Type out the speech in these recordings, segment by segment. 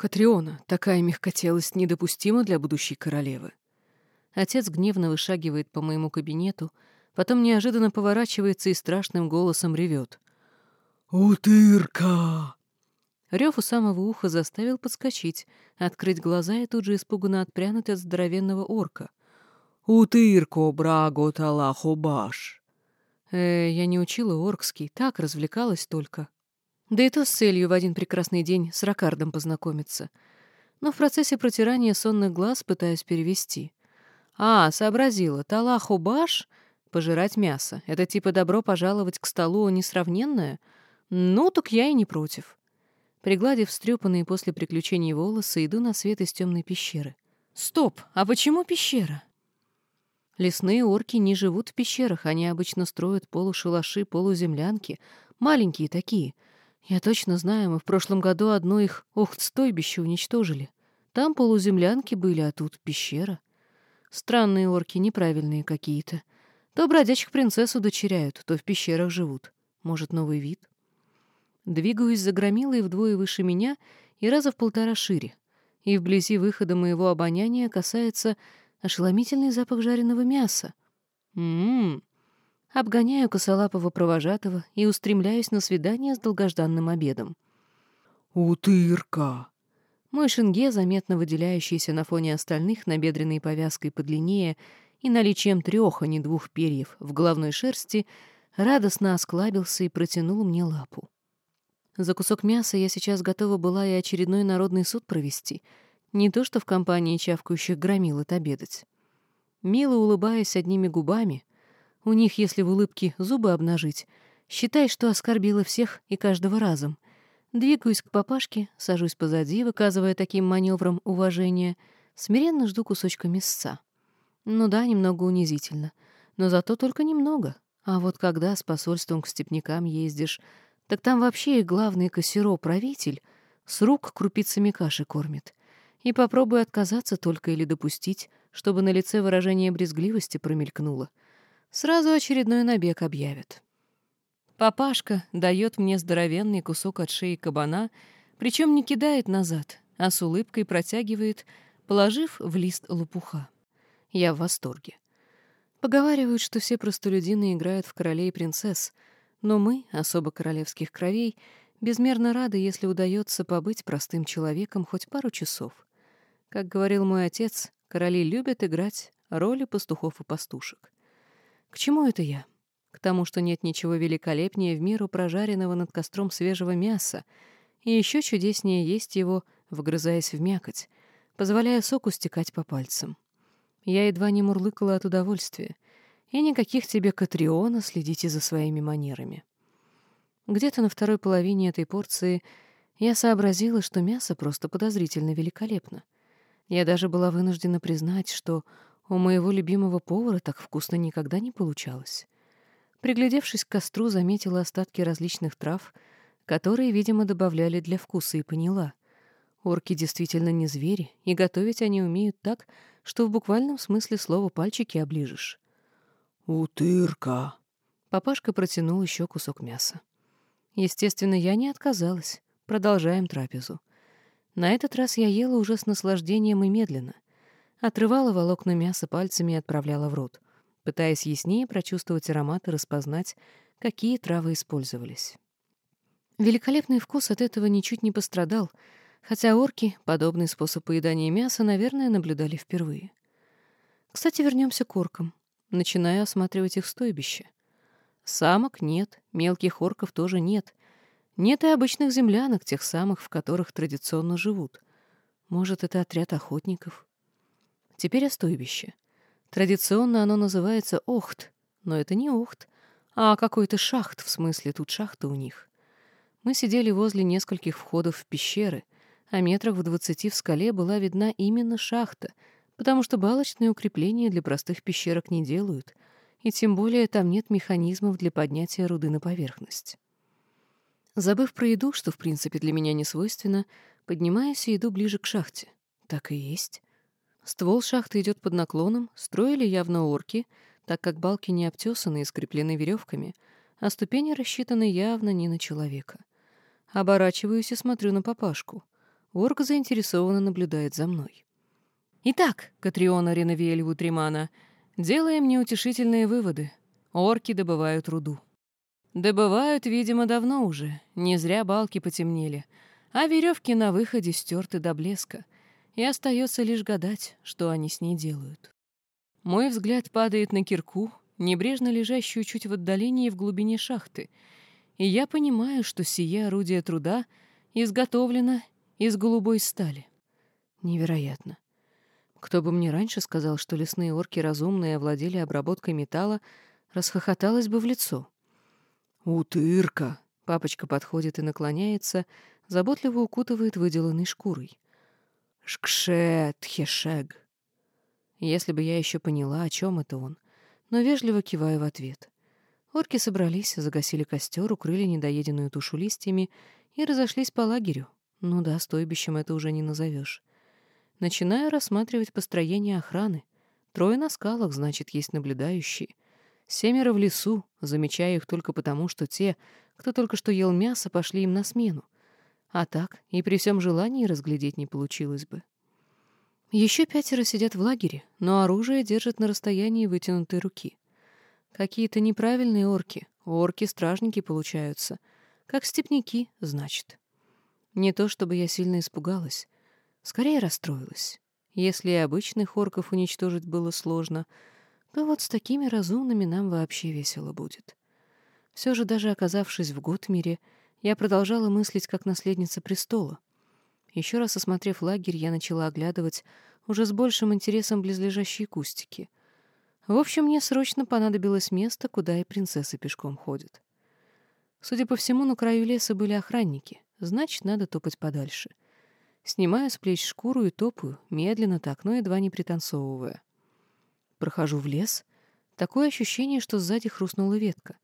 Катриона, такая мягкотелость недопустима для будущей королевы. Отец гневно вышагивает по моему кабинету, потом неожиданно поворачивается и страшным голосом ревет. «Утырка!» Рев у самого уха заставил подскочить, открыть глаза и тут же испуганно отпрянуть от здоровенного орка. «Утырко, браго, талахо, баш!» Э, я не учила оркский, так развлекалась только. Да и то с целью в один прекрасный день с Ракардом познакомиться. Но в процессе протирания сонных глаз пытаюсь перевести. «А, сообразила, талахо, баш?» Пожирать мясо. Это типа добро пожаловать к столу несравненное? Ну, так я и не против. Пригладив встрепанные после приключений волосы, иду на свет из темной пещеры. Стоп! А почему пещера? Лесные орки не живут в пещерах, они обычно строят полушалаши, полуземлянки, маленькие такие. Я точно знаю, мы в прошлом году одно их охт-стойбище уничтожили. Там полуземлянки были, а тут пещера. Странные орки, неправильные какие-то. То бродячих принцесс удочеряют, то в пещерах живут. Может, новый вид? Двигаюсь за громилой вдвое выше меня и раза в полтора шире. И вблизи выхода моего обоняния касается ошеломительный запах жареного мяса. Ммм. Обгоняю косолапого провожатого и устремляюсь на свидание с долгожданным обедом. «Утырка!» Мой шинге, заметно выделяющийся на фоне остальных набедренной повязкой подлиннее и наличием трех, а не двух перьев в головной шерсти, радостно осклабился и протянул мне лапу. За кусок мяса я сейчас готова была и очередной народный суд провести, не то что в компании чавкающих громил отобедать. Мило улыбаясь одними губами, у них, если в улыбке зубы обнажить, считай, что оскорбила всех и каждого разом. Двигаюсь к папашке, сажусь позади, выказывая таким маневром уважения, смиренно жду кусочка мясца. Ну да, немного унизительно, но зато только немного. А вот когда с посольством к степнякам ездишь, так там вообще и главный кассиро-правитель с рук крупицами каши кормит. И попробуй отказаться только или допустить, чтобы на лице выражение брезгливости промелькнуло. Сразу очередной набег объявят. Папашка дает мне здоровенный кусок от шеи кабана, причем не кидает назад, а с улыбкой протягивает, положив в лист лопуха. Я в восторге. Поговаривают, что все простолюдины играют в королей и принцесс — но мы, особо королевских кровей, безмерно рады, если удается побыть простым человеком хоть пару часов. Как говорил мой отец, короли любят играть роли пастухов и пастушек. К чему это я? К тому, что нет ничего великолепнее в миру прожаренного над костром свежего мяса, и еще чудеснее есть его, вгрызаясь в мякоть, позволяя соку стекать по пальцам. Я едва не мурлыкала от удовольствия — и никаких тебе Катриона, следите за своими манерами. Где-то на второй половине этой порции я сообразила, что мясо просто подозрительно великолепно. Я даже была вынуждена признать, что у моего любимого повара так вкусно никогда не получалось. Приглядевшись к костру, заметила остатки различных трав, которые, видимо, добавляли для вкуса, и поняла. Орки действительно не звери, и готовить они умеют так, что в буквальном смысле слова пальчики оближешь. «Утырка!» Папашка протянул еще кусок мяса. Естественно, я не отказалась. Продолжаем трапезу. На этот раз я ела уже с наслаждением и медленно. Отрывала волокна мяса пальцами и отправляла в рот, пытаясь яснее прочувствовать аромат и распознать, какие травы использовались. Великолепный вкус от этого ничуть не пострадал, хотя орки подобный способ поедания мяса, наверное, наблюдали впервые. Кстати, вернемся к оркам. Начинаю осматривать их стойбище. Самок нет, мелких орков тоже нет. Нет и обычных землянок, тех самых, в которых традиционно живут. Может, это отряд охотников? Теперь о стойбище. Традиционно оно называется Охт, но это не Охт, а какой-то шахт, в смысле тут шахта у них. Мы сидели возле нескольких входов в пещеры, а метрах в двадцати в скале была видна именно шахта — потому что балочные укрепления для простых пещерок не делают, и тем более там нет механизмов для поднятия руды на поверхность. Забыв про еду, что в принципе для меня не свойственно, поднимаюсь и иду ближе к шахте. Так и есть. Ствол шахты идет под наклоном, строили явно орки, так как балки не обтесаны и скреплены веревками, а ступени рассчитаны явно не на человека. Оборачиваюсь и смотрю на папашку. Орк заинтересованно наблюдает за мной. Итак, Катриона Реновиэль Вутримана, делаем неутешительные выводы. Орки добывают руду. Добывают, видимо, давно уже. Не зря балки потемнели. А веревки на выходе стерты до блеска. И остается лишь гадать, что они с ней делают. Мой взгляд падает на кирку, небрежно лежащую чуть в отдалении в глубине шахты, и я понимаю, что сие орудие труда изготовлено из голубой стали. Невероятно. Кто бы мне раньше сказал, что лесные орки разумные овладели обработкой металла, расхохоталась бы в лицо. «Утырка!» — папочка подходит и наклоняется, заботливо укутывает выделанной шкурой. «Шкше, тхешег!» Если бы я еще поняла, о чем это он, но вежливо киваю в ответ. Орки собрались, загасили костер, укрыли недоеденную тушу листьями и разошлись по лагерю. Ну да, стойбищем это уже не назовешь. Начинаю рассматривать построение охраны. Трое на скалах, значит, есть наблюдающие. Семеро в лесу, замечая их только потому, что те, кто только что ел мясо, пошли им на смену. А так и при всем желании разглядеть не получилось бы. Еще пятеро сидят в лагере, но оружие держат на расстоянии вытянутой руки. Какие-то неправильные орки. Орки-стражники получаются. Как степняки, значит. Не то чтобы я сильно испугалась. Скорее расстроилась. Если и обычных орков уничтожить было сложно — то вот с такими разумными нам вообще весело будет. Все же, даже оказавшись в Готмире, я продолжала мыслить как наследница престола. Еще раз осмотрев лагерь, я начала оглядывать уже с большим интересом близлежащие кустики. В общем, мне срочно понадобилось место, куда и принцессы пешком ходят. Судя по всему, на краю леса были охранники, значит, надо топать подальше. Снимаю с плеч шкуру и топаю, медленно так, но едва не пританцовывая. Прохожу в лес. Такое ощущение, что сзади хрустнула ветка.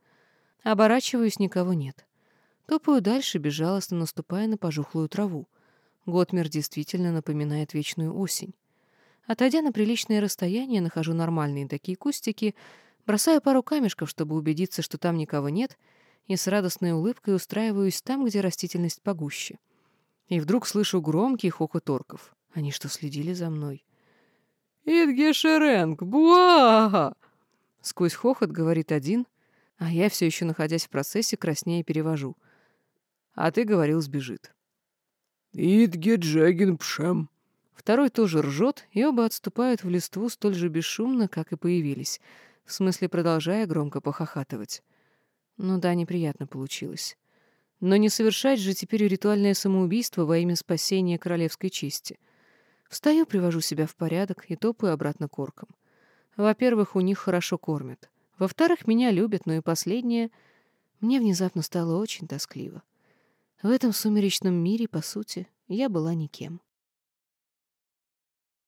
Оборачиваюсь, никого нет. Топаю дальше, безжалостно наступая на пожухлую траву. Готмер действительно напоминает вечную осень. Отойдя на приличное расстояние, нахожу нормальные такие кустики, бросаю пару камешков, чтобы убедиться, что там никого нет, и с радостной улыбкой устраиваюсь там, где растительность погуще. И вдруг слышу громкий хохот орков. Они что, следили за мной? «Идгешеренг! Буага!» Сквозь хохот говорит один, а я все еще, находясь в процессе, краснее перевожу. А ты говорил, сбежит. «Идге пшем!» Второй тоже ржет, и оба отступают в листву столь же бесшумно, как и появились, в смысле продолжая громко похохатывать. Ну да, неприятно получилось. Но не совершать же теперь ритуальное самоубийство во имя спасения королевской чести — Встаю, привожу себя в порядок и топаю обратно к оркам. Во-первых, у них хорошо кормят. Во-вторых, меня любят, но и последнее... Мне внезапно стало очень тоскливо. В этом сумеречном мире, по сути, я была никем.